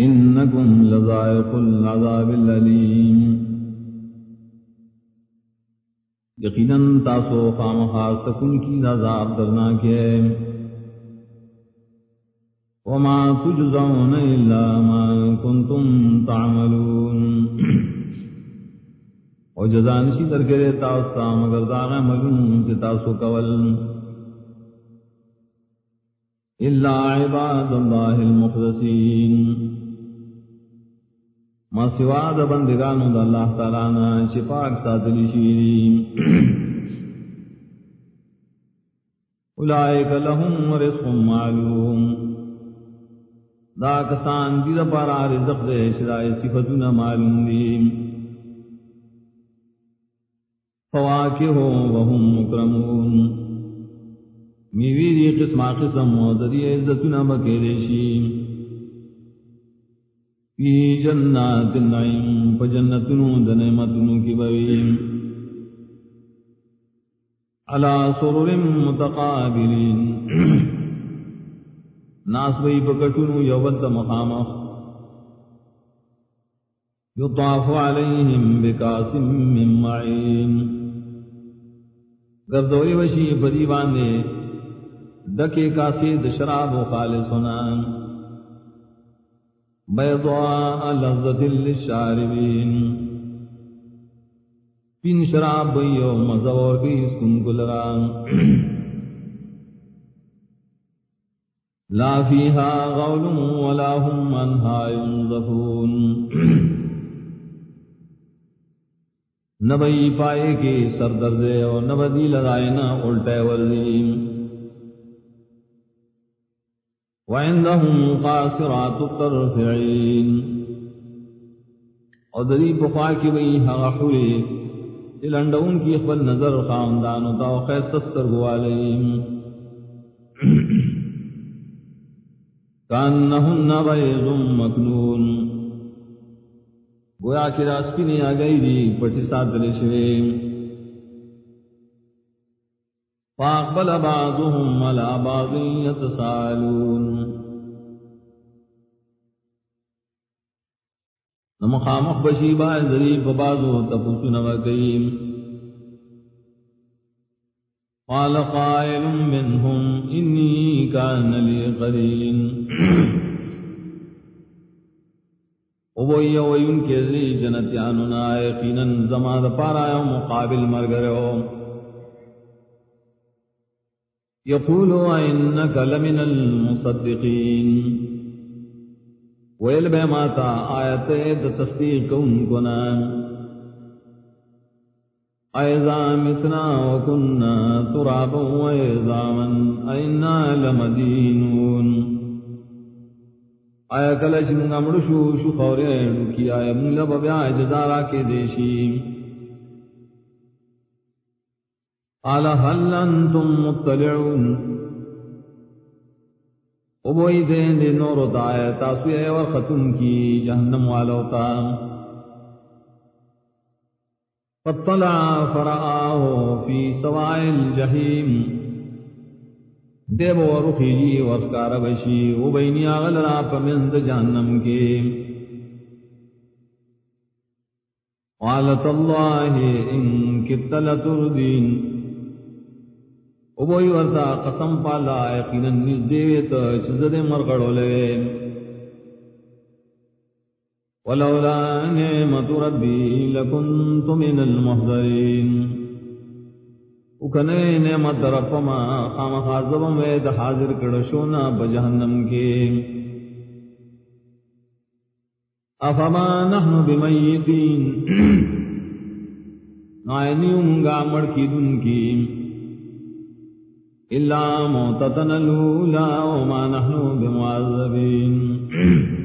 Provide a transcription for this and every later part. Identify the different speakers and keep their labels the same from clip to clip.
Speaker 1: إنكم لذائق العذاب الأليم. یقیناً تاسو خامخا سکن کی عذاب درنا کے وما تجزون إلا ما كنتم تعملون. او جزان سی در کرے تاستا مگر دانا ملون کے تاسو کول. إلا عباد الله المخلصين. ما سوا د بندگانو د الله تعالی نه چې پاک ساتلی شي. اولائک لهم رزق معلوم. دا کسان دي د پارا رزق دې شرای صفاتونه معلوم دي. فواکه وهم مکرمون. میوی دی قسم قسم و دی عزتنا مکے شی فی جنات النعیم فجنتنو دنعمتنو کی بویم علا سرر متقابلین ناس بئی پکٹنو یوبت مقامخ یطاف علیہم بکاسم من معین گردوئی وشی پریوانے دکے کاسی دشراب و خالصنان بیضاء لذت للشاربین پین شراب بیو مزور کی سکن کلران لا فیها غول ولا هم منها ينظفون نبئی پائے کے سر دردے اور نبدی لڑائنا الٹے ورزیم وعندهم قاصرات الطرف عين اور دری بخوا کی وئی حوی لنڈون کی خبر نظر خاندان ہوتا خیر سستر گوالیم. کانہن بیض مکنون. گویا کی راسپی نے آگئی دی پٹی ساتھ لے شویم فاقبل بعضهم على بعض يتسالون نمخامخ بشیبا ذریب بعضو تپوسن وکیم قال قائل منهم إني كان لي قرين وہی وہی ان کے ذریع جنتیاننا یقینا زمان پارا مقابل مر يقول إنك لمن المصدقين ويل بماتا آيات تصديق كنا أيضا متنا وكنا ترابا وإذاما أئنا لمدينون آیا کلش منگا مرشو شو خورے کی آیا منگا ببیا جزارا کے دیشی قال هل انتم مطلعون؟ او ابوئی دین دی نور دائے تاسوی اور ختم کی جہنم والو تا فطلع فرآه في سواء الجحيم. دیو ورخی جی وفکار بشی او بینی آغل را پمند جہنم کے قالت اللہ ان کت لتردین ابوئی ورتا قسم پالا یقینا نزدیویت چزد مرگڑو لے ولولا نعمت ربی لکنت من المحضرین. اکنے نعمت رب خام خازبم وید حاضر کڑشونا بجہنم کے افما نحن بمیتین. آئینی انگا مڑکی دن کی. إلا موتتنا الأولى وما نحن بمعذبين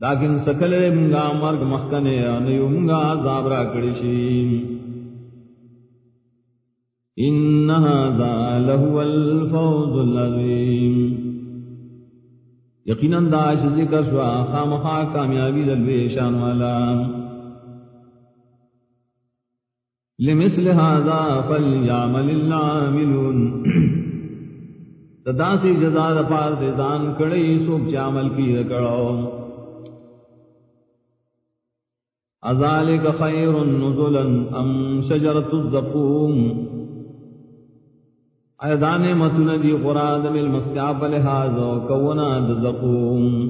Speaker 1: لیکن سکلے منگا مرگ مخکنے انیو منگا عذاب را کڑشیم ان هذا له الفوز العظیم یقینا داش ذکر شوا خامخا کامیابی دلوے شان والا لمثل هذا فليعمل العاملون. تدا سے جزا پار دے دان کڑی سوک چامل کی رکڑو ازالک خیر نزلا ام شجرت الزقوم. ایدان متن دی قرآن مل مسکاپ لحاظ کونا دزقوم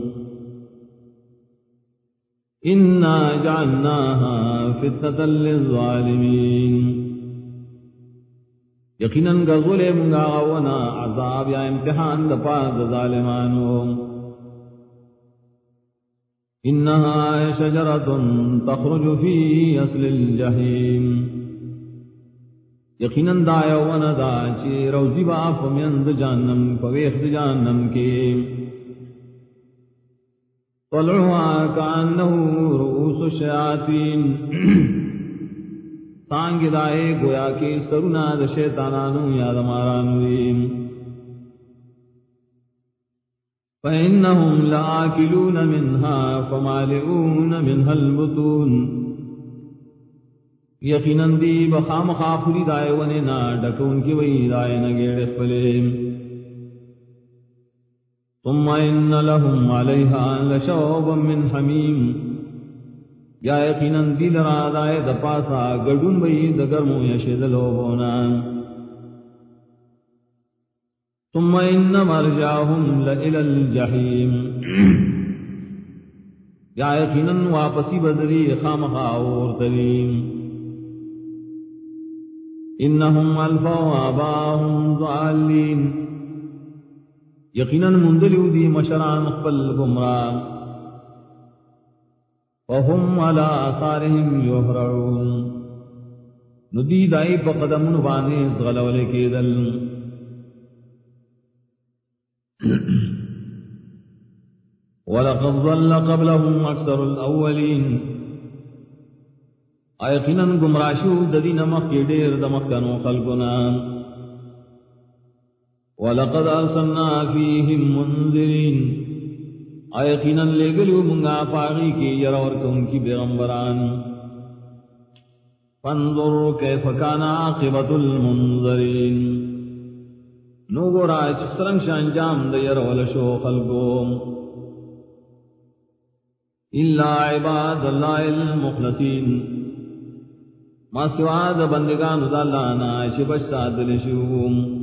Speaker 1: انا جعلناها فتنة للظالمين. یقیناً گزول منگا ونا عذاب یا امتحان دا پاس ظالمانو انہا شجرت تخرج فی اصل الجحیم یقیناً دا یونا دا چی روزی با فمیند جانم فویخ جانم کے طلعها کانہو رؤوس الشیاطین سانگ دائے گویا کے سرنا د شیطانانو یا دمارانو دیم. فإنهم لآكلون منها فمالئون منها البطون. یقینا دی بخام خافری دائے وننا ڈکون کی وئی دائے نگیڑ خلیم ثم ان لهم عليها لشوبا من حميم. یا یقیناً دل را دائے د پاسا گڈن بئی د گرمو یشد لوبونا ثم ان مرجعهم لإلى الجحیم یا یقیناً واپسی بدری خامخا اور تلیم. انہم الفوا آباهم ضالین. یقیناً مندلیو دی مشران خپل گمران وهم على آثارهم يهرعون ندی دائی پا قدم نبانے زغلولے کے دل ولقد ظل قبلهم اکثر الاولین. ایقنا گمراشو ددی نمک کے دیر دمکنو خلقنا ولقد ارسلنا فیہم منذرین یقیناً لے گلو منگا پاگی کی یرور کن کی بیغمبران فانظر کیف کان عاقبت المنظرین نو گورا چسرنگ شانجام دیر ولشو خلقوم. الا عباد اللہ المخلصین ما سواد بندگان دالانا شبش سادل شوم